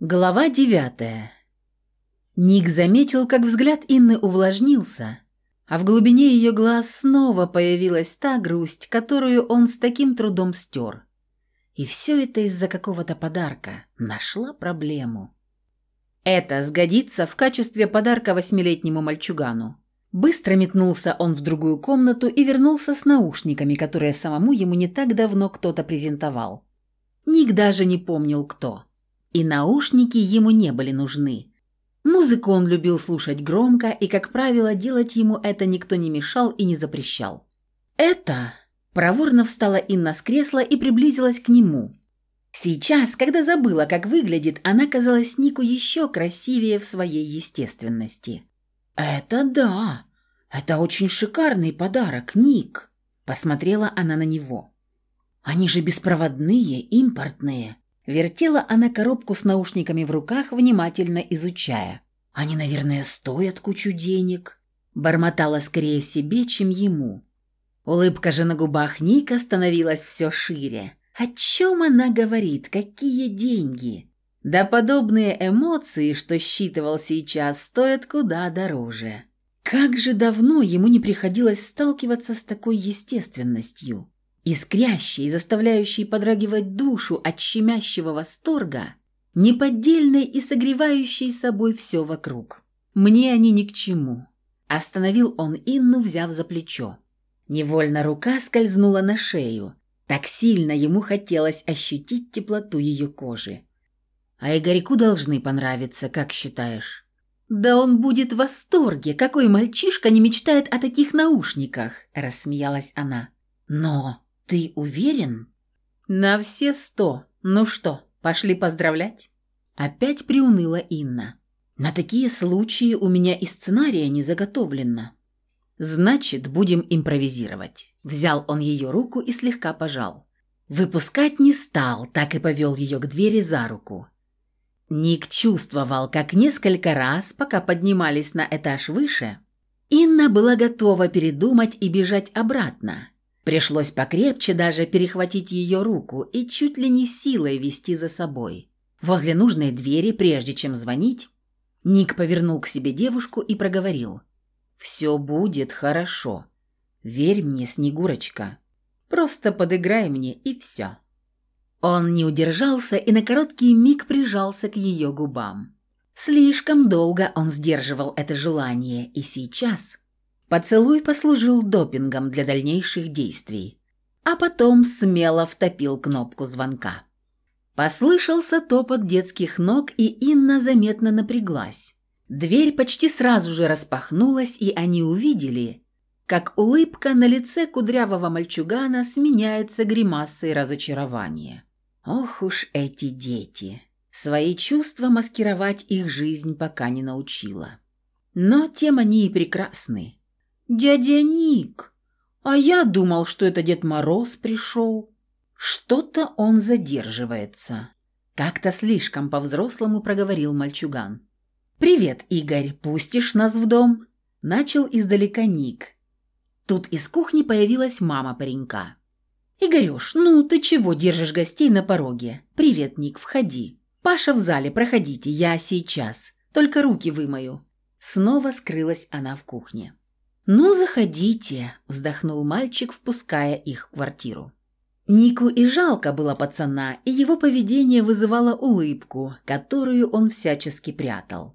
Глава девятая. Ник заметил, как взгляд Инны увлажнился, а в глубине ее глаз снова появилась та грусть, которую он с таким трудом стер. И все это из-за какого-то подарка. Нашла проблему. Это сгодится в качестве подарка восьмилетнему мальчугану. Быстро метнулся он в другую комнату и вернулся с наушниками, которые самому ему не так давно кто-то презентовал. Ник даже не помнил, кто. И наушники ему не были нужны. Музыку он любил слушать громко, и, как правило, делать ему это никто не мешал и не запрещал. «Это...» Проворно встала Инна с кресла и приблизилась к нему. Сейчас, когда забыла, как выглядит, она казалась Нику еще красивее в своей естественности. «Это да! Это очень шикарный подарок, Ник!» Посмотрела она на него. «Они же беспроводные, импортные. Вертела она коробку с наушниками в руках, внимательно изучая. «Они, наверное, стоят кучу денег», – бормотала скорее себе, чем ему. Улыбка же на губах Ника становилась все шире. О чем она говорит? Какие деньги? Да подобные эмоции, что считывал сейчас, стоят куда дороже. Как же давно ему не приходилось сталкиваться с такой естественностью искрящей, заставляющей подрагивать душу от щемящего восторга, неподдельной и согревающей собой все вокруг. Мне они ни к чему. Остановил он Инну, взяв за плечо. Невольно рука скользнула на шею. Так сильно ему хотелось ощутить теплоту ее кожи. А Игорьку должны понравиться, как считаешь? Да он будет в восторге. Какой мальчишка не мечтает о таких наушниках, рассмеялась она. Но «Ты уверен?» «На все сто. Ну что, пошли поздравлять?» Опять приуныла Инна. «На такие случаи у меня и сценария не заготовлено». «Значит, будем импровизировать». Взял он ее руку и слегка пожал. Выпускать не стал, так и повел ее к двери за руку. Ник чувствовал, как несколько раз, пока поднимались на этаж выше, Инна была готова передумать и бежать обратно, Пришлось покрепче даже перехватить ее руку и чуть ли не силой вести за собой. Возле нужной двери, прежде чем звонить, Ник повернул к себе девушку и проговорил. «Все будет хорошо. Верь мне, Снегурочка. Просто подыграй мне, и все». Он не удержался и на короткий миг прижался к ее губам. Слишком долго он сдерживал это желание, и сейчас Поцелуй послужил допингом для дальнейших действий, а потом смело втопил кнопку звонка. Послышался топот детских ног, и Инна заметно напряглась. Дверь почти сразу же распахнулась, и они увидели, как улыбка на лице кудрявого мальчугана сменяется гримасой разочарования. Ох уж эти дети! Свои чувства маскировать их жизнь пока не научила. Но тем они и прекрасны. «Дядя Ник! А я думал, что это Дед Мороз пришел. Что-то он задерживается». Как-то слишком по-взрослому проговорил мальчуган. «Привет, Игорь, пустишь нас в дом?» Начал издалека Ник. Тут из кухни появилась мама паренька. «Игорюш, ну ты чего держишь гостей на пороге? Привет, Ник, входи. Паша в зале, проходите, я сейчас. Только руки вымою». Снова скрылась она в кухне. «Ну, заходите», – вздохнул мальчик, впуская их в квартиру. Нику и жалко было пацана, и его поведение вызывало улыбку, которую он всячески прятал.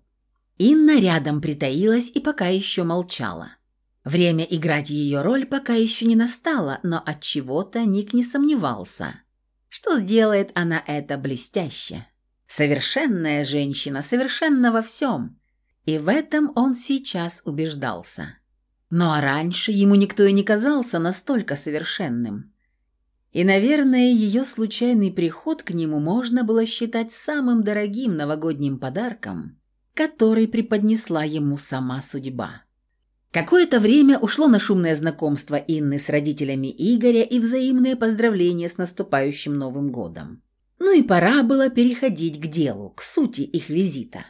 Инна рядом притаилась и пока еще молчала. Время играть ее роль пока еще не настало, но от чего-то Ник не сомневался, что сделает она это блестяще. Совершенная женщина, совершенна во всем. И в этом он сейчас убеждался. А раньше ему никто и не казался настолько совершенным. И, наверное, ее случайный приход к нему можно было считать самым дорогим новогодним подарком, который преподнесла ему сама судьба. Какое-то время ушло на шумное знакомство Инны с родителями Игоря и взаимные поздравления с наступающим Новым годом. Ну и пора было переходить к делу, к сути их визита.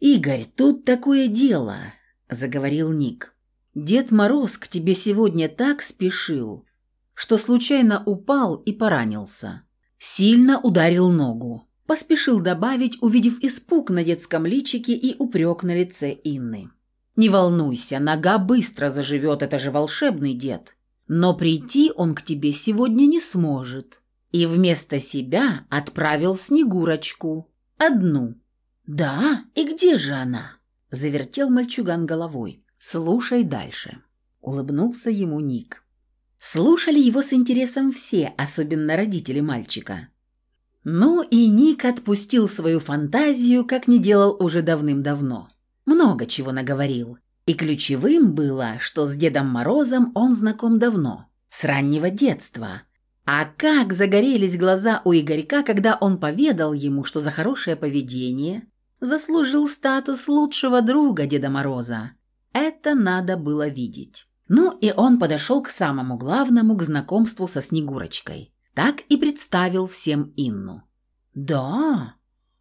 «Игорь, тут такое дело», – заговорил Ник. Дед Мороз к тебе сегодня так спешил, что случайно упал и поранился. Сильно ударил ногу. Поспешил добавить, увидев испуг на детском личике и упрек на лице Инны. «Не волнуйся, нога быстро заживет, это же волшебный дед. Но прийти он к тебе сегодня не сможет. И вместо себя отправил Снегурочку. Одну». «Да? И где же она?» – завертел мальчуган головой. «Слушай дальше», – улыбнулся ему Ник. Слушали его с интересом все, особенно родители мальчика. Ну и Ник отпустил свою фантазию, как не делал уже давным-давно. Много чего наговорил. И ключевым было, что с Дедом Морозом он знаком давно, с раннего детства. А как загорелись глаза у Игорька, когда он поведал ему, что за хорошее поведение заслужил статус лучшего друга Деда Мороза. Это надо было видеть. Ну и он подошел к самому главному, к знакомству со Снегурочкой. Так и представил всем Инну. «Да?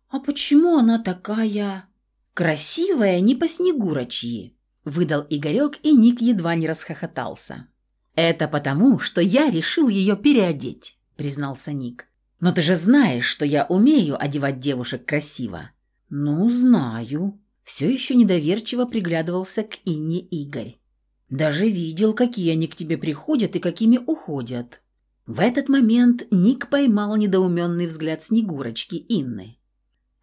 А почему она такая красивая не по Снегурочьи?» Выдал Игорек, и Ник едва не расхохотался. «Это потому, что я решил ее переодеть», признался Ник. «Но ты же знаешь, что я умею одевать девушек красиво». «Ну, знаю». Все еще недоверчиво приглядывался к Инне Игорь. «Даже видел, какие они к тебе приходят и какими уходят. В этот момент Ник поймал недоуменный взгляд Снегурочки Инны.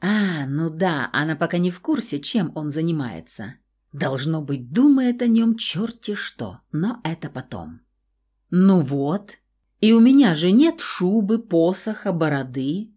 «А, ну да, она пока не в курсе, чем он занимается. Должно быть, думает о нем черти что, но это потом». «Ну вот, и у меня же нет шубы, посоха, бороды.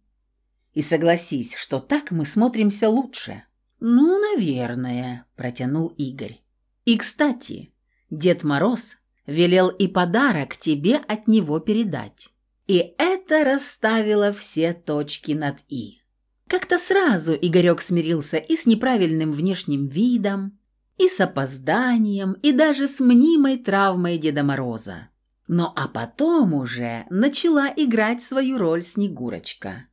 И согласись, что так мы смотримся лучше». «Ну, наверное», – протянул Игорь. «И, кстати, Дед Мороз велел и подарок тебе от него передать. И это расставило все точки над «и». Как-то сразу Игорек смирился и с неправильным внешним видом, и с опозданием, и даже с мнимой травмой Деда Мороза. Ну а потом уже начала играть свою роль Снегурочка.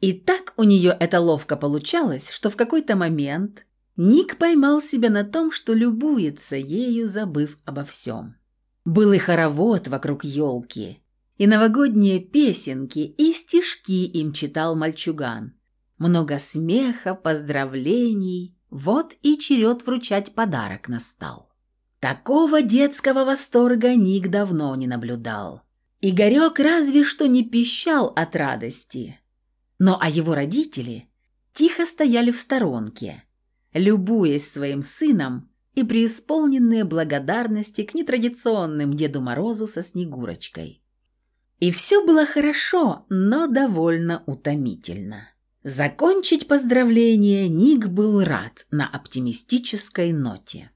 И так у нее это ловко получалось, что в какой-то момент Ник поймал себя на том, что любуется ею, забыв обо всем. Был и хоровод вокруг елки, и новогодние песенки, и стишки им читал мальчуган. Много смеха, поздравлений, вот и черед вручать подарок настал. Такого детского восторга Ник давно не наблюдал. Игорек разве что не пищал от радости. Но а его родители тихо стояли в сторонке, любуясь своим сыном и преисполненные благодарности к нетрадиционным Деду Морозу со Снегурочкой. И все было хорошо, но довольно утомительно. Закончить поздравление Ник был рад на оптимистической ноте.